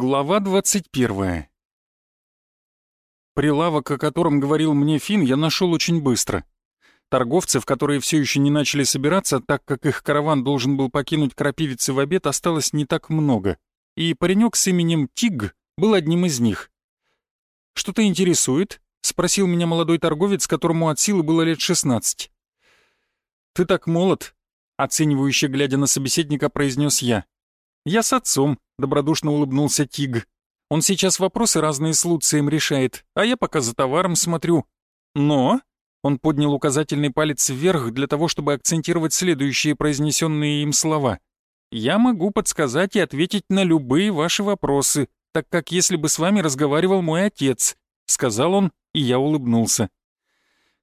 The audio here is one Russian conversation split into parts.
Глава 21. Прилавок, о котором говорил мне Фин, я нашел очень быстро. Торговцев, которые все еще не начали собираться, так как их караван должен был покинуть крапивицы в обед, осталось не так много. И паренек с именем Тиг был одним из них. «Что-то интересует?» — спросил меня молодой торговец, которому от силы было лет 16. «Ты так молод», — оценивающе глядя на собеседника, произнес я. «Я с отцом», — добродушно улыбнулся Тиг. «Он сейчас вопросы разные с Луцием решает, а я пока за товаром смотрю. Но...» Он поднял указательный палец вверх для того, чтобы акцентировать следующие произнесенные им слова. «Я могу подсказать и ответить на любые ваши вопросы, так как если бы с вами разговаривал мой отец», — сказал он, и я улыбнулся.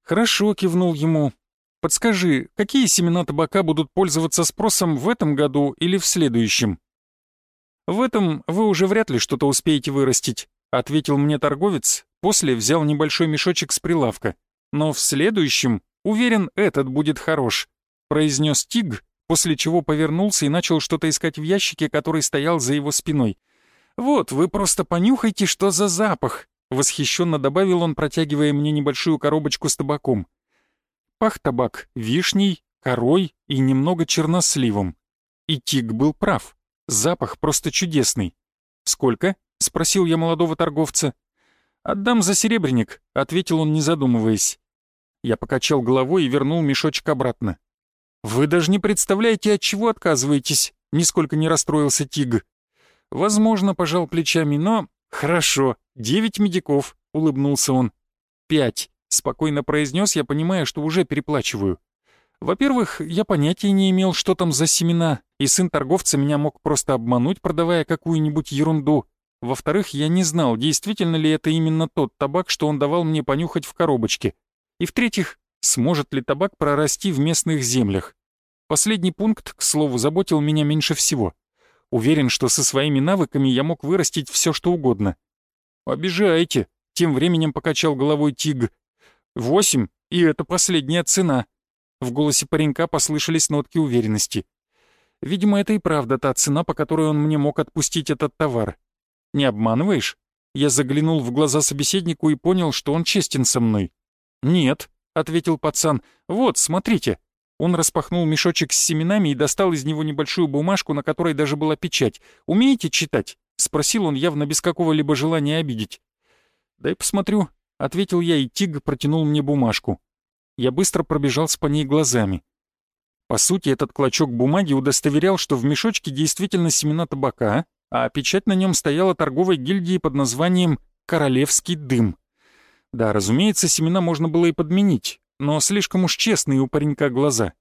«Хорошо», — кивнул ему. «Подскажи, какие семена табака будут пользоваться спросом в этом году или в следующем?» «В этом вы уже вряд ли что-то успеете вырастить», — ответил мне торговец, после взял небольшой мешочек с прилавка. «Но в следующем, уверен, этот будет хорош», — произнес Тиг, после чего повернулся и начал что-то искать в ящике, который стоял за его спиной. «Вот, вы просто понюхайте, что за запах!» — восхищенно добавил он, протягивая мне небольшую коробочку с табаком. Пах табак вишней, корой и немного черносливом. И Тиг был прав. Запах просто чудесный. «Сколько?» — спросил я молодого торговца. «Отдам за серебряник», — ответил он, не задумываясь. Я покачал головой и вернул мешочек обратно. «Вы даже не представляете, от чего отказываетесь», — нисколько не расстроился Тиг. «Возможно, пожал плечами, но...» «Хорошо, девять медиков», — улыбнулся он. «Пять», — спокойно произнес я, понимая, что уже переплачиваю. Во-первых, я понятия не имел, что там за семена, и сын торговца меня мог просто обмануть, продавая какую-нибудь ерунду. Во-вторых, я не знал, действительно ли это именно тот табак, что он давал мне понюхать в коробочке. И в-третьих, сможет ли табак прорасти в местных землях. Последний пункт, к слову, заботил меня меньше всего. Уверен, что со своими навыками я мог вырастить все, что угодно. «Обижаете», — тем временем покачал головой Тиг. «Восемь, и это последняя цена». В голосе паренька послышались нотки уверенности. Видимо, это и правда та цена, по которой он мне мог отпустить этот товар. Не обманываешь? Я заглянул в глаза собеседнику и понял, что он честен со мной. «Нет», — ответил пацан, — «вот, смотрите». Он распахнул мешочек с семенами и достал из него небольшую бумажку, на которой даже была печать. «Умеете читать?» — спросил он явно без какого-либо желания обидеть. «Дай посмотрю», — ответил я, и Тиг протянул мне бумажку. Я быстро пробежался по ней глазами. По сути, этот клочок бумаги удостоверял, что в мешочке действительно семена табака, а печать на нем стояла торговой гильдии под названием «Королевский дым». Да, разумеется, семена можно было и подменить, но слишком уж честные у паренька глаза.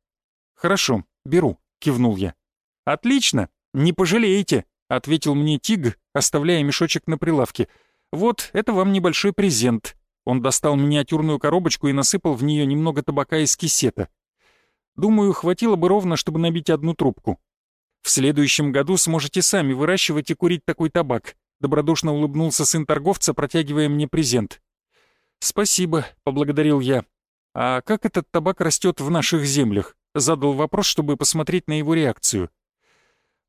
«Хорошо, беру», — кивнул я. «Отлично, не пожалеете», — ответил мне Тиг, оставляя мешочек на прилавке. «Вот, это вам небольшой презент. Он достал миниатюрную коробочку и насыпал в нее немного табака из кисета. Думаю, хватило бы ровно, чтобы набить одну трубку. В следующем году сможете сами выращивать и курить такой табак. Добродушно улыбнулся сын торговца, протягивая мне презент. «Спасибо», — поблагодарил я. «А как этот табак растет в наших землях?» Задал вопрос, чтобы посмотреть на его реакцию.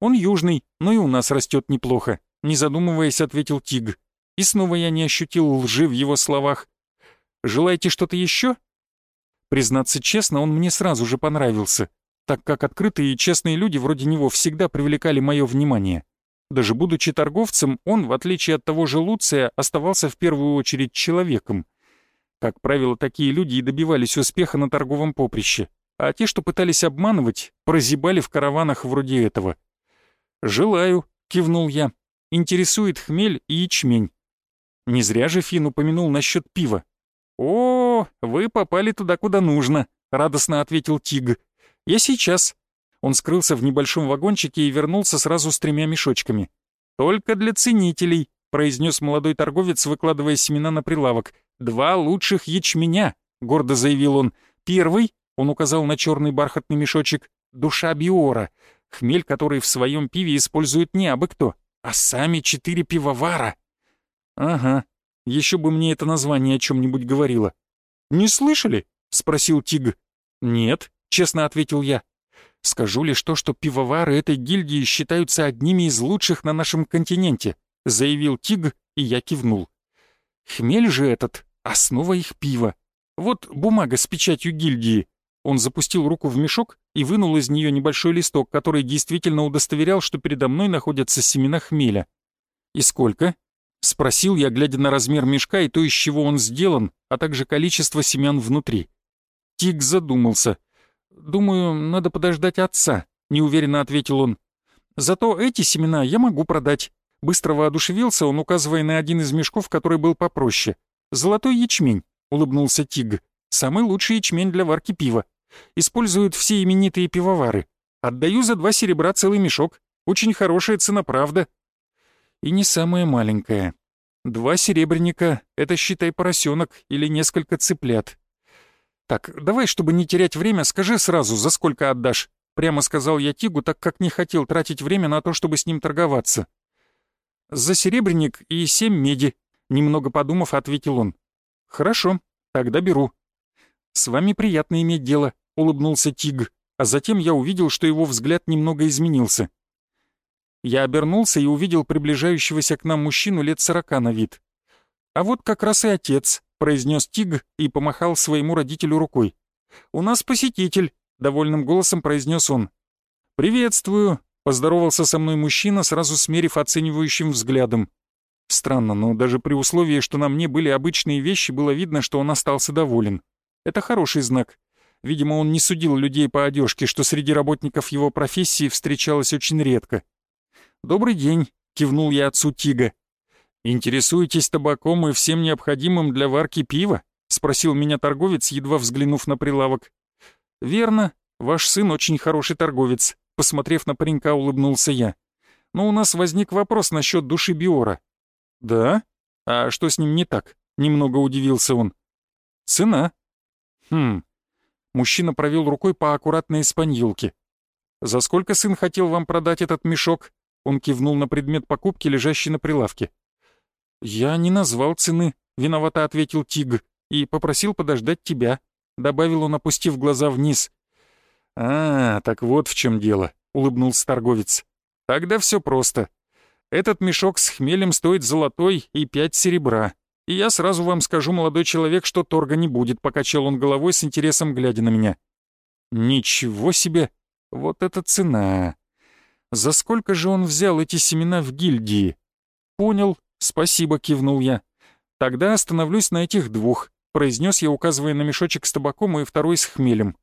«Он южный, но и у нас растет неплохо», — не задумываясь, ответил Тиг. И снова я не ощутил лжи в его словах. «Желаете что-то еще?» Признаться честно, он мне сразу же понравился, так как открытые и честные люди вроде него всегда привлекали мое внимание. Даже будучи торговцем, он, в отличие от того же Луция, оставался в первую очередь человеком. Как правило, такие люди и добивались успеха на торговом поприще, а те, что пытались обманывать, прозябали в караванах вроде этого. «Желаю», — кивнул я. «Интересует хмель и ячмень. Не зря же Фин упомянул насчет пива. «О, вы попали туда, куда нужно», — радостно ответил Тиг. «Я сейчас». Он скрылся в небольшом вагончике и вернулся сразу с тремя мешочками. «Только для ценителей», — произнес молодой торговец, выкладывая семена на прилавок. «Два лучших ячменя», — гордо заявил он. «Первый», — он указал на черный бархатный мешочек, — «душа биора, хмель, который в своем пиве использует не абы кто, а сами четыре пивовара». «Ага, еще бы мне это название о чем-нибудь говорило». «Не слышали?» — спросил Тиг. «Нет», — честно ответил я. «Скажу лишь то, что пивовары этой гильдии считаются одними из лучших на нашем континенте. — заявил Тиг, и я кивнул. «Хмель же этот — основа их пива. Вот бумага с печатью гильдии». Он запустил руку в мешок и вынул из нее небольшой листок, который действительно удостоверял, что передо мной находятся семена хмеля. «И сколько?» — спросил я, глядя на размер мешка и то, из чего он сделан, а также количество семян внутри. Тиг задумался. «Думаю, надо подождать отца», — неуверенно ответил он. «Зато эти семена я могу продать». Быстро воодушевился он, указывая на один из мешков, который был попроще. «Золотой ячмень», — улыбнулся Тиг. «Самый лучший ячмень для варки пива. Используют все именитые пивовары. Отдаю за два серебра целый мешок. Очень хорошая цена, правда». И не самая маленькая. Два серебряника — это, считай, поросенок или несколько цыплят. «Так, давай, чтобы не терять время, скажи сразу, за сколько отдашь?» Прямо сказал я Тигу, так как не хотел тратить время на то, чтобы с ним торговаться. «За серебряник и семь меди», — немного подумав, ответил он. «Хорошо, тогда беру». «С вами приятно иметь дело», — улыбнулся Тиг, а затем я увидел, что его взгляд немного изменился. Я обернулся и увидел приближающегося к нам мужчину лет сорока на вид. «А вот как раз и отец», — произнес Тиг и помахал своему родителю рукой. «У нас посетитель», — довольным голосом произнес он. «Приветствую», — поздоровался со мной мужчина, сразу смерив оценивающим взглядом. Странно, но даже при условии, что на мне были обычные вещи, было видно, что он остался доволен. Это хороший знак. Видимо, он не судил людей по одежке, что среди работников его профессии встречалось очень редко. «Добрый день», — кивнул я отцу Тига. «Интересуетесь табаком и всем необходимым для варки пива?» — спросил меня торговец, едва взглянув на прилавок. «Верно, ваш сын очень хороший торговец», — посмотрев на паренька, улыбнулся я. «Но у нас возник вопрос насчет души Биора». «Да? А что с ним не так?» — немного удивился он. «Цена». «Хм». Мужчина провел рукой по аккуратной испаньилке. «За сколько сын хотел вам продать этот мешок?» Он кивнул на предмет покупки, лежащий на прилавке. «Я не назвал цены», — виновато ответил Тиг, «и попросил подождать тебя», — добавил он, опустив глаза вниз. «А, так вот в чем дело», — улыбнулся торговец. «Тогда все просто. Этот мешок с хмелем стоит золотой и пять серебра. И я сразу вам скажу, молодой человек, что торга не будет», — покачал он головой с интересом, глядя на меня. «Ничего себе! Вот это цена! За сколько же он взял эти семена в гильдии?» «Понял», «Спасибо», — кивнул я. «Тогда остановлюсь на этих двух», — произнес я, указывая на мешочек с табаком и второй с хмелем.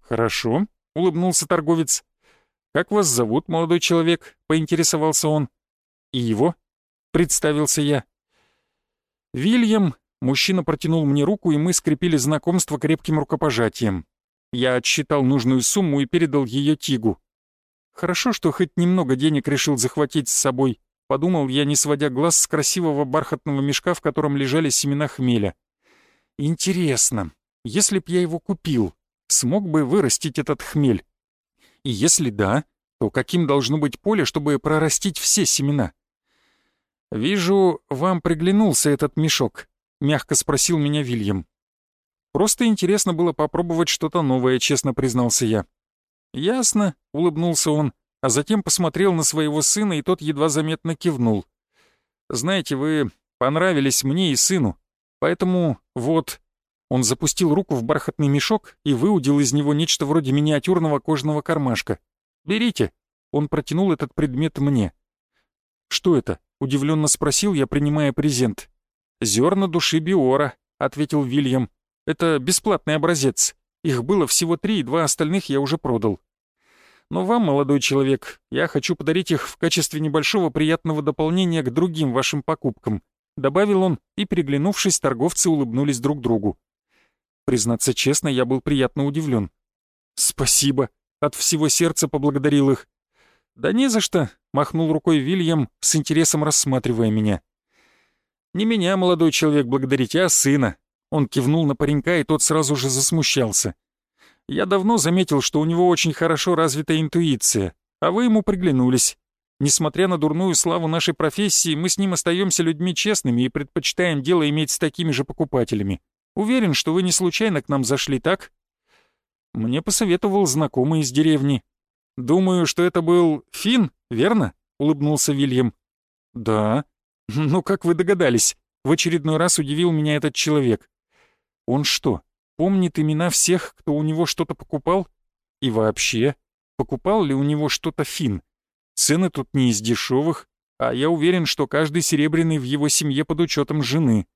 «Хорошо», — улыбнулся торговец. «Как вас зовут, молодой человек?» — поинтересовался он. «И его?» — представился я. «Вильям», — мужчина протянул мне руку, и мы скрепили знакомство крепким рукопожатием. Я отсчитал нужную сумму и передал ее Тигу. Хорошо, что хоть немного денег решил захватить с собой подумал я, не сводя глаз с красивого бархатного мешка, в котором лежали семена хмеля. Интересно, если б я его купил, смог бы вырастить этот хмель? И если да, то каким должно быть поле, чтобы прорастить все семена? «Вижу, вам приглянулся этот мешок», — мягко спросил меня Вильям. «Просто интересно было попробовать что-то новое», — честно признался я. «Ясно», — улыбнулся он а затем посмотрел на своего сына, и тот едва заметно кивнул. «Знаете, вы понравились мне и сыну, поэтому вот...» Он запустил руку в бархатный мешок и выудил из него нечто вроде миниатюрного кожаного кармашка. «Берите!» Он протянул этот предмет мне. «Что это?» — удивленно спросил я, принимая презент. «Зерна души Биора», — ответил Вильям. «Это бесплатный образец. Их было всего три, два остальных я уже продал. Но вам, молодой человек, я хочу подарить их в качестве небольшого приятного дополнения к другим вашим покупкам», добавил он, и, переглянувшись, торговцы улыбнулись друг другу. Признаться честно, я был приятно удивлен. «Спасибо», — от всего сердца поблагодарил их. «Да не за что», — махнул рукой Вильям, с интересом рассматривая меня. «Не меня, молодой человек, благодарите, а сына». Он кивнул на паренька, и тот сразу же засмущался. Я давно заметил, что у него очень хорошо развита интуиция, а вы ему приглянулись. Несмотря на дурную славу нашей профессии, мы с ним остаемся людьми честными и предпочитаем дело иметь с такими же покупателями. Уверен, что вы не случайно к нам зашли, так? Мне посоветовал знакомый из деревни. Думаю, что это был Фин, верно? Улыбнулся Вильям. Да, «Ну, как вы догадались?» В очередной раз удивил меня этот человек. «Он что, помнит имена всех, кто у него что-то покупал? И вообще, покупал ли у него что-то фин? Цены тут не из дешевых, а я уверен, что каждый серебряный в его семье под учетом жены.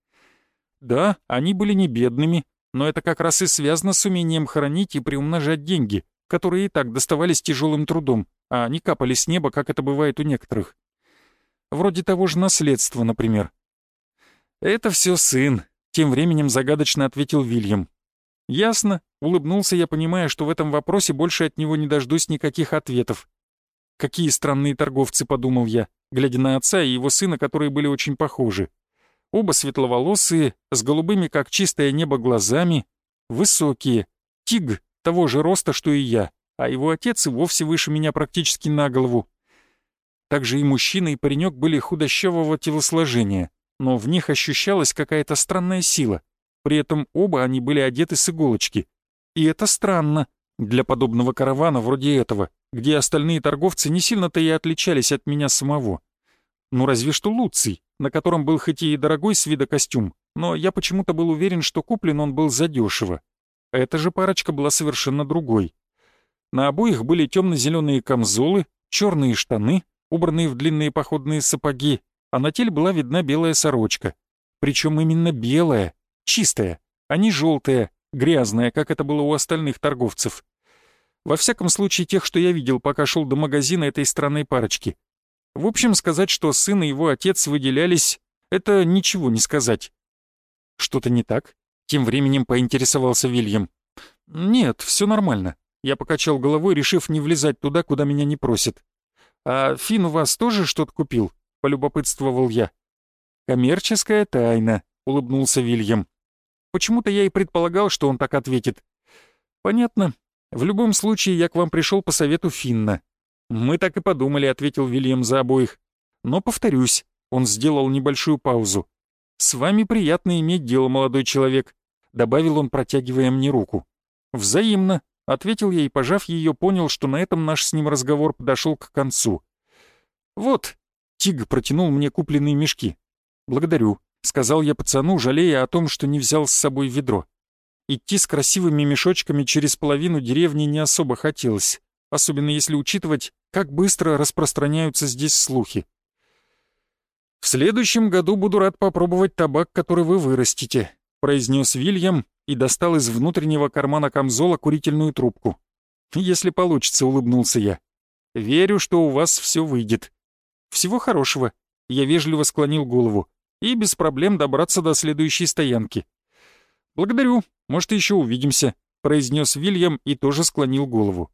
Да, они были не бедными, но это как раз и связано с умением хранить и приумножать деньги, которые и так доставались тяжелым трудом, а не капали с неба, как это бывает у некоторых. Вроде того же наследства, например. «Это все сын», — тем временем загадочно ответил Вильям. «Ясно», — улыбнулся я, понимая, что в этом вопросе больше от него не дождусь никаких ответов. «Какие странные торговцы», — подумал я, глядя на отца и его сына, которые были очень похожи. Оба светловолосые, с голубыми, как чистое небо, глазами, высокие, тиг того же роста, что и я, а его отец и вовсе выше меня практически на голову. Также и мужчина, и паренек были худощавого телосложения, но в них ощущалась какая-то странная сила. При этом оба они были одеты с иголочки. И это странно для подобного каравана вроде этого, где остальные торговцы не сильно-то и отличались от меня самого. Ну разве что Луций, на котором был хоть и дорогой с вида костюм, но я почему-то был уверен, что куплен он был задешево. Эта же парочка была совершенно другой. На обоих были темно-зеленые камзолы, черные штаны, убранные в длинные походные сапоги, а на теле была видна белая сорочка. Причем именно белая, чистая, а не желтая, грязная, как это было у остальных торговцев. Во всяком случае, тех, что я видел, пока шел до магазина этой странной парочки. В общем, сказать, что сын и его отец выделялись, это ничего не сказать. Что-то не так? Тем временем поинтересовался Вильям. Нет, все нормально. Я покачал головой, решив не влезать туда, куда меня не просят. «А Фин у вас тоже что-то купил?» — полюбопытствовал я. «Коммерческая тайна», — улыбнулся Вильям. Почему-то я и предполагал, что он так ответит. «Понятно. В любом случае, я к вам пришел по совету Финна». «Мы так и подумали», — ответил Вильям за обоих. «Но повторюсь, он сделал небольшую паузу. «С вами приятно иметь дело, молодой человек», — добавил он, протягивая мне руку. «Взаимно», Ответил я и, пожав ее, понял, что на этом наш с ним разговор подошел к концу. «Вот», — Тиг протянул мне купленные мешки. «Благодарю», — сказал я пацану, жалея о том, что не взял с собой ведро. Идти с красивыми мешочками через половину деревни не особо хотелось, особенно если учитывать, как быстро распространяются здесь слухи. «В следующем году буду рад попробовать табак, который вы вырастите», — произнес Вильям и достал из внутреннего кармана камзола курительную трубку. «Если получится», — улыбнулся я. «Верю, что у вас все выйдет». «Всего хорошего», — я вежливо склонил голову, «и без проблем добраться до следующей стоянки». «Благодарю, может, еще увидимся», — произнес Вильям и тоже склонил голову.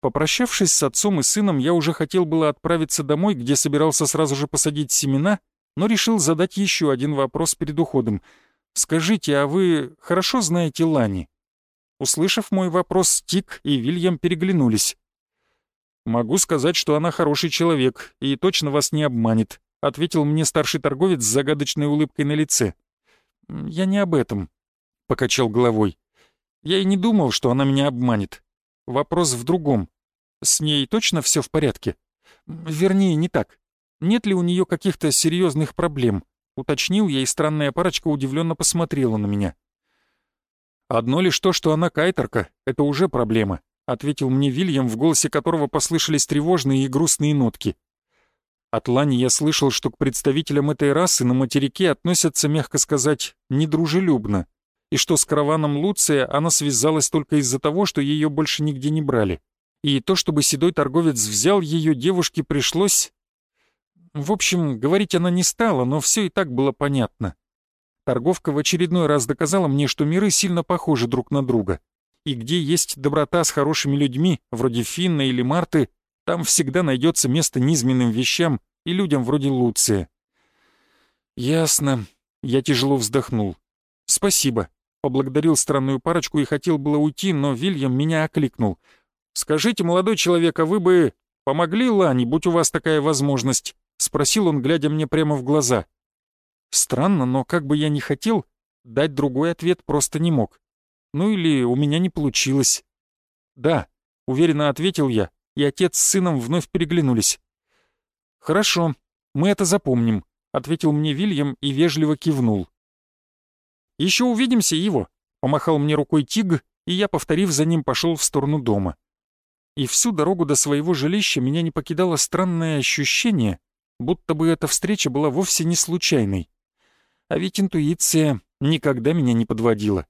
Попрощавшись с отцом и сыном, я уже хотел было отправиться домой, где собирался сразу же посадить семена, но решил задать еще один вопрос перед уходом — «Скажите, а вы хорошо знаете Лани?» Услышав мой вопрос, Тик и Вильям переглянулись. «Могу сказать, что она хороший человек и точно вас не обманет», ответил мне старший торговец с загадочной улыбкой на лице. «Я не об этом», — покачал головой. «Я и не думал, что она меня обманет. Вопрос в другом. С ней точно все в порядке? Вернее, не так. Нет ли у нее каких-то серьезных проблем?» Уточнил я, и странная парочка удивленно посмотрела на меня. «Одно лишь то, что она кайтерка, это уже проблема», ответил мне Вильям, в голосе которого послышались тревожные и грустные нотки. От Лани я слышал, что к представителям этой расы на материке относятся, мягко сказать, недружелюбно, и что с караваном Луция она связалась только из-за того, что ее больше нигде не брали. И то, чтобы седой торговец взял ее, девушке пришлось в общем, говорить она не стала, но все и так было понятно. Торговка в очередной раз доказала мне, что миры сильно похожи друг на друга. И где есть доброта с хорошими людьми, вроде Финна или Марты, там всегда найдется место низменным вещам и людям вроде Луция. «Ясно». Я тяжело вздохнул. «Спасибо». Поблагодарил странную парочку и хотел было уйти, но Вильям меня окликнул. «Скажите, молодой человек, а вы бы помогли Лане, будь у вас такая возможность?» — спросил он, глядя мне прямо в глаза. Странно, но как бы я ни хотел, дать другой ответ просто не мог. Ну или у меня не получилось. «Да», — уверенно ответил я, и отец с сыном вновь переглянулись. «Хорошо, мы это запомним», ответил мне Вильям и вежливо кивнул. «Еще увидимся, его!» — помахал мне рукой Тиг, и я, повторив за ним, пошел в сторону дома. И всю дорогу до своего жилища меня не покидало странное ощущение, будто бы эта встреча была вовсе не случайной. А ведь интуиция никогда меня не подводила.